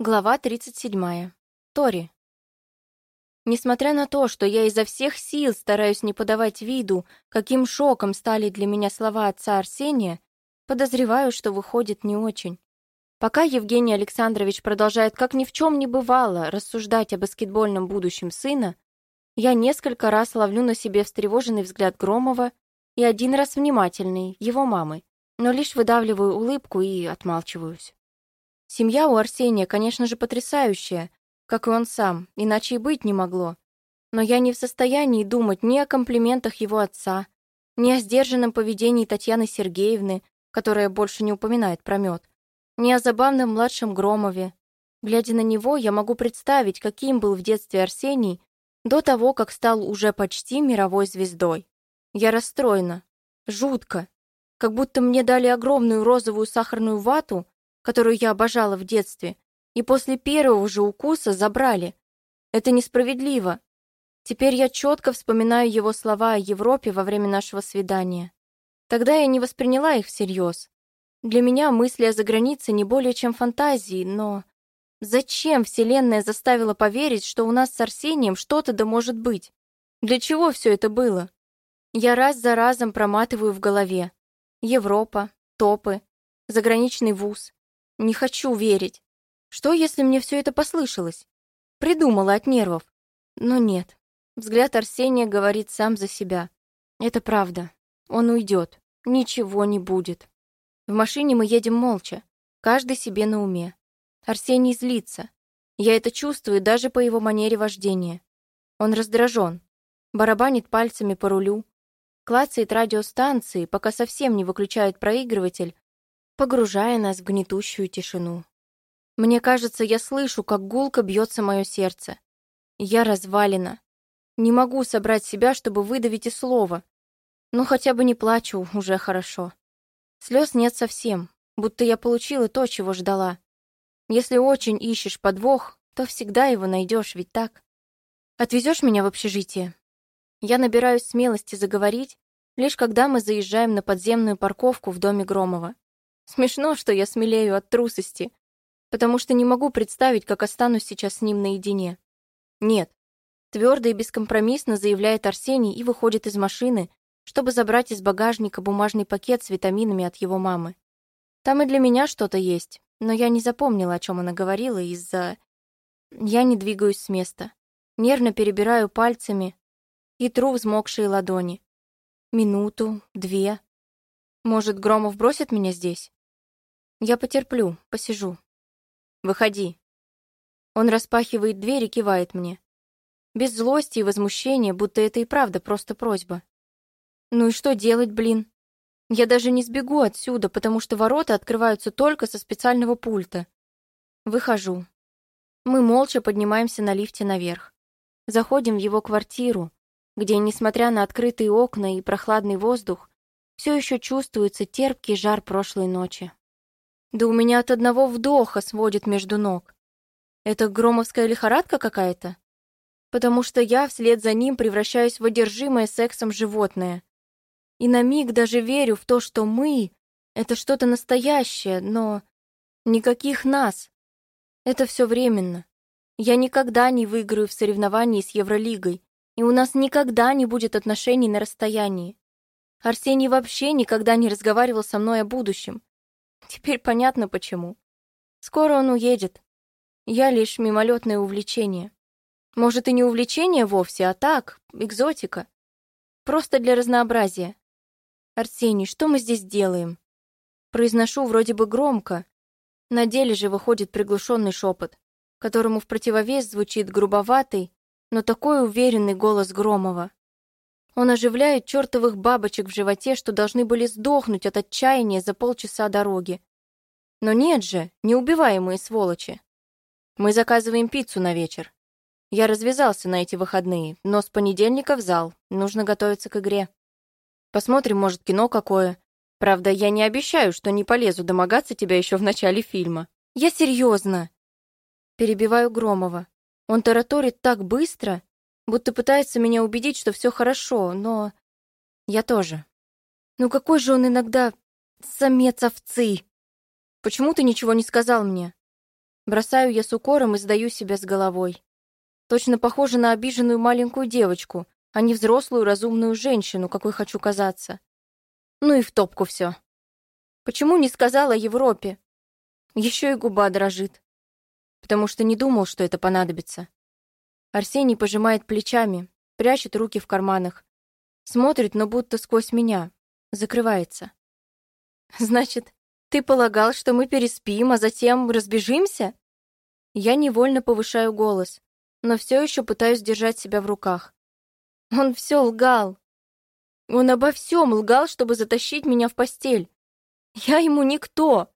Глава 37. Тори. Несмотря на то, что я изо всех сил стараюсь не подавать виду, каким шоком стали для меня слова отца Арсения, подозреваю, что выходит не очень. Пока Евгений Александрович продолжает как ни в чем не бывало рассуждать о баскетбольном будущем сына, я несколько раз ловлю на себе встревоженный взгляд Громова и один раз внимательный, его мамы, но лишь выдавливаю улыбку и отмалчиваюсь. Семья у Арсения, конечно же, потрясающая, как и он сам, иначе и быть не могло. Но я не в состоянии думать ни о комплиментах его отца, ни о сдержанном поведении Татьяны Сергеевны, которая больше не упоминает про мед, ни о забавном младшем Громове. Глядя на него, я могу представить, каким был в детстве Арсений до того, как стал уже почти мировой звездой. Я расстроена. Жутко. Как будто мне дали огромную розовую сахарную вату, которую я обожала в детстве, и после первого же укуса забрали. Это несправедливо. Теперь я четко вспоминаю его слова о Европе во время нашего свидания. Тогда я не восприняла их всерьез. Для меня мысли о загранице не более чем фантазии, но... Зачем Вселенная заставила поверить, что у нас с Арсением что-то да может быть? Для чего все это было? Я раз за разом проматываю в голове. Европа, топы, заграничный вуз. Не хочу верить. Что, если мне все это послышалось? Придумала от нервов. Но нет. Взгляд Арсения говорит сам за себя. Это правда. Он уйдет. Ничего не будет. В машине мы едем молча. Каждый себе на уме. Арсений злится. Я это чувствую даже по его манере вождения. Он раздражен. Барабанит пальцами по рулю. Клацает радиостанции, пока совсем не выключает проигрыватель, погружая нас в гнетущую тишину. Мне кажется, я слышу, как гулко бьется мое сердце. Я развалена. Не могу собрать себя, чтобы выдавить и слово. Но хотя бы не плачу, уже хорошо. Слез нет совсем, будто я получила то, чего ждала. Если очень ищешь подвох, то всегда его найдешь, ведь так? Отвезешь меня в общежитие? Я набираюсь смелости заговорить, лишь когда мы заезжаем на подземную парковку в доме Громова. Смешно, что я смелею от трусости, потому что не могу представить, как останусь сейчас с ним наедине. Нет. Твердо и бескомпромиссно заявляет Арсений и выходит из машины, чтобы забрать из багажника бумажный пакет с витаминами от его мамы. Там и для меня что-то есть, но я не запомнила, о чем она говорила из-за... Я не двигаюсь с места. Нервно перебираю пальцами и тру взмокшие ладони. Минуту, две. Может, Громов бросит меня здесь? Я потерплю, посижу. Выходи. Он распахивает дверь и кивает мне. Без злости и возмущения, будто это и правда просто просьба. Ну и что делать, блин? Я даже не сбегу отсюда, потому что ворота открываются только со специального пульта. Выхожу. Мы молча поднимаемся на лифте наверх. Заходим в его квартиру, где, несмотря на открытые окна и прохладный воздух, все еще чувствуется терпкий жар прошлой ночи. Да у меня от одного вдоха сводит между ног. Это громовская лихорадка какая-то? Потому что я вслед за ним превращаюсь в одержимое сексом животное. И на миг даже верю в то, что мы — это что-то настоящее, но никаких нас. Это все временно. Я никогда не выиграю в соревновании с Евролигой, и у нас никогда не будет отношений на расстоянии. Арсений вообще никогда не разговаривал со мной о будущем. Теперь понятно почему. Скоро он уедет. Я лишь мимолетное увлечение. Может, и не увлечение вовсе, а так, экзотика. Просто для разнообразия. Арсений, что мы здесь делаем? Произношу вроде бы громко. На деле же выходит приглушенный шепот, которому в противовес звучит грубоватый, но такой уверенный голос Громова. Он оживляет чертовых бабочек в животе, что должны были сдохнуть от отчаяния за полчаса дороги. Но нет же, неубиваемые сволочи. Мы заказываем пиццу на вечер. Я развязался на эти выходные, но с понедельника в зал. Нужно готовиться к игре. Посмотрим, может, кино какое. Правда, я не обещаю, что не полезу домогаться тебя еще в начале фильма. Я серьезно. Перебиваю Громова. Он тараторит так быстро, будто пытается меня убедить, что все хорошо, но... Я тоже. Ну какой же он иногда самец овцы? Почему ты ничего не сказал мне? Бросаю я с укором и сдаю себя с головой. Точно похожа на обиженную маленькую девочку, а не взрослую разумную женщину, какой хочу казаться. Ну и в топку все. Почему не сказала Европе? Еще и губа дрожит. Потому что не думал, что это понадобится. Арсений пожимает плечами, прячет руки в карманах. Смотрит, но будто сквозь меня. Закрывается. Значит, ты полагал, что мы переспим, а затем разбежимся? Я невольно повышаю голос но все еще пытаюсь держать себя в руках. Он все лгал. Он обо всем лгал, чтобы затащить меня в постель. Я ему никто.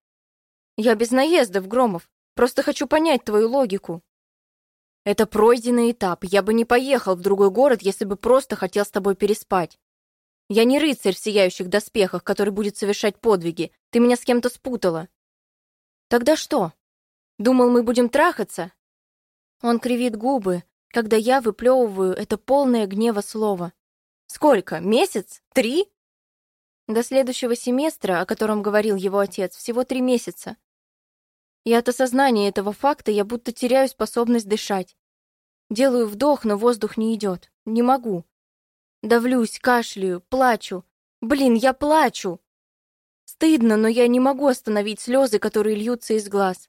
Я без наездов, Громов. Просто хочу понять твою логику. Это пройденный этап. Я бы не поехал в другой город, если бы просто хотел с тобой переспать. Я не рыцарь в сияющих доспехах, который будет совершать подвиги. Ты меня с кем-то спутала. Тогда что? Думал, мы будем трахаться? Он кривит губы, когда я выплевываю это полное гнева слово. «Сколько? Месяц? Три?» До следующего семестра, о котором говорил его отец, всего три месяца. И от осознания этого факта я будто теряю способность дышать. Делаю вдох, но воздух не идет. Не могу. Давлюсь, кашляю, плачу. Блин, я плачу. Стыдно, но я не могу остановить слезы, которые льются из глаз.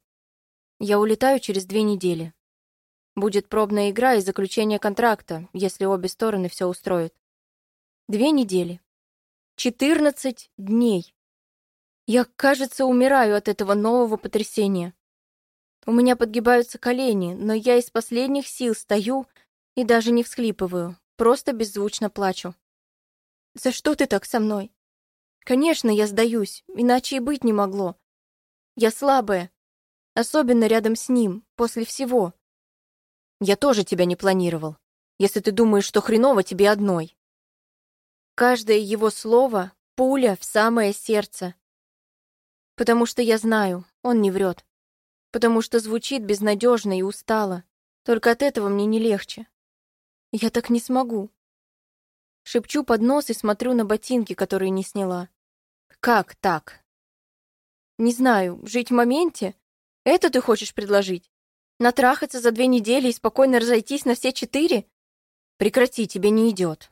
Я улетаю через две недели. Будет пробная игра и заключение контракта, если обе стороны все устроят. Две недели. Четырнадцать дней. Я, кажется, умираю от этого нового потрясения. У меня подгибаются колени, но я из последних сил стою и даже не всхлипываю, просто беззвучно плачу. «За что ты так со мной?» «Конечно, я сдаюсь, иначе и быть не могло. Я слабая, особенно рядом с ним, после всего. Я тоже тебя не планировал, если ты думаешь, что хреново тебе одной. Каждое его слово — пуля в самое сердце. Потому что я знаю, он не врет. Потому что звучит безнадежно и устало. Только от этого мне не легче. Я так не смогу. Шепчу под нос и смотрю на ботинки, которые не сняла. Как так? Не знаю, жить в моменте? Это ты хочешь предложить? Натрахаться за две недели и спокойно разойтись на все четыре? Прекрати, тебе не идет.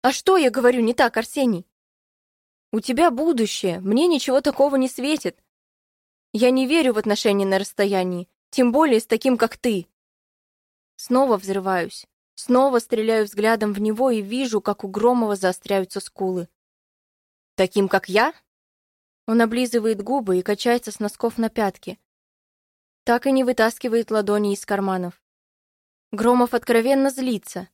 А что я говорю не так, Арсений? У тебя будущее, мне ничего такого не светит. Я не верю в отношения на расстоянии, тем более с таким, как ты. Снова взрываюсь. Снова стреляю взглядом в него и вижу, как у Громова заостряются скулы. «Таким, как я?» Он облизывает губы и качается с носков на пятки, так и не вытаскивает ладони из карманов. Громов откровенно злится.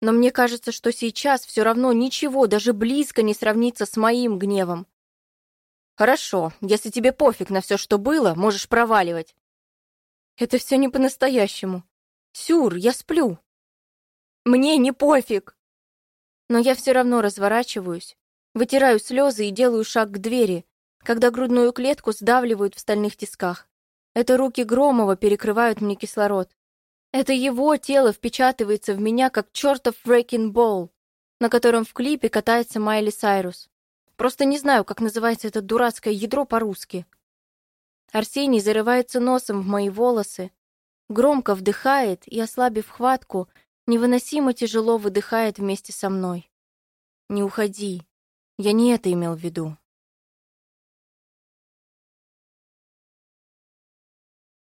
Но мне кажется, что сейчас все равно ничего даже близко не сравнится с моим гневом. Хорошо, если тебе пофиг на все, что было, можешь проваливать. Это все не по-настоящему. Сюр, я сплю. Мне не пофиг. Но я все равно разворачиваюсь, вытираю слезы и делаю шаг к двери, когда грудную клетку сдавливают в стальных тисках. Это руки Громова перекрывают мне кислород. Это его тело впечатывается в меня, как чертов wrecking ball, на котором в клипе катается Майли Сайрус. Просто не знаю, как называется это дурацкое ядро по-русски. Арсений зарывается носом в мои волосы, громко вдыхает и, ослабив хватку, невыносимо тяжело выдыхает вместе со мной. «Не уходи. Я не это имел в виду.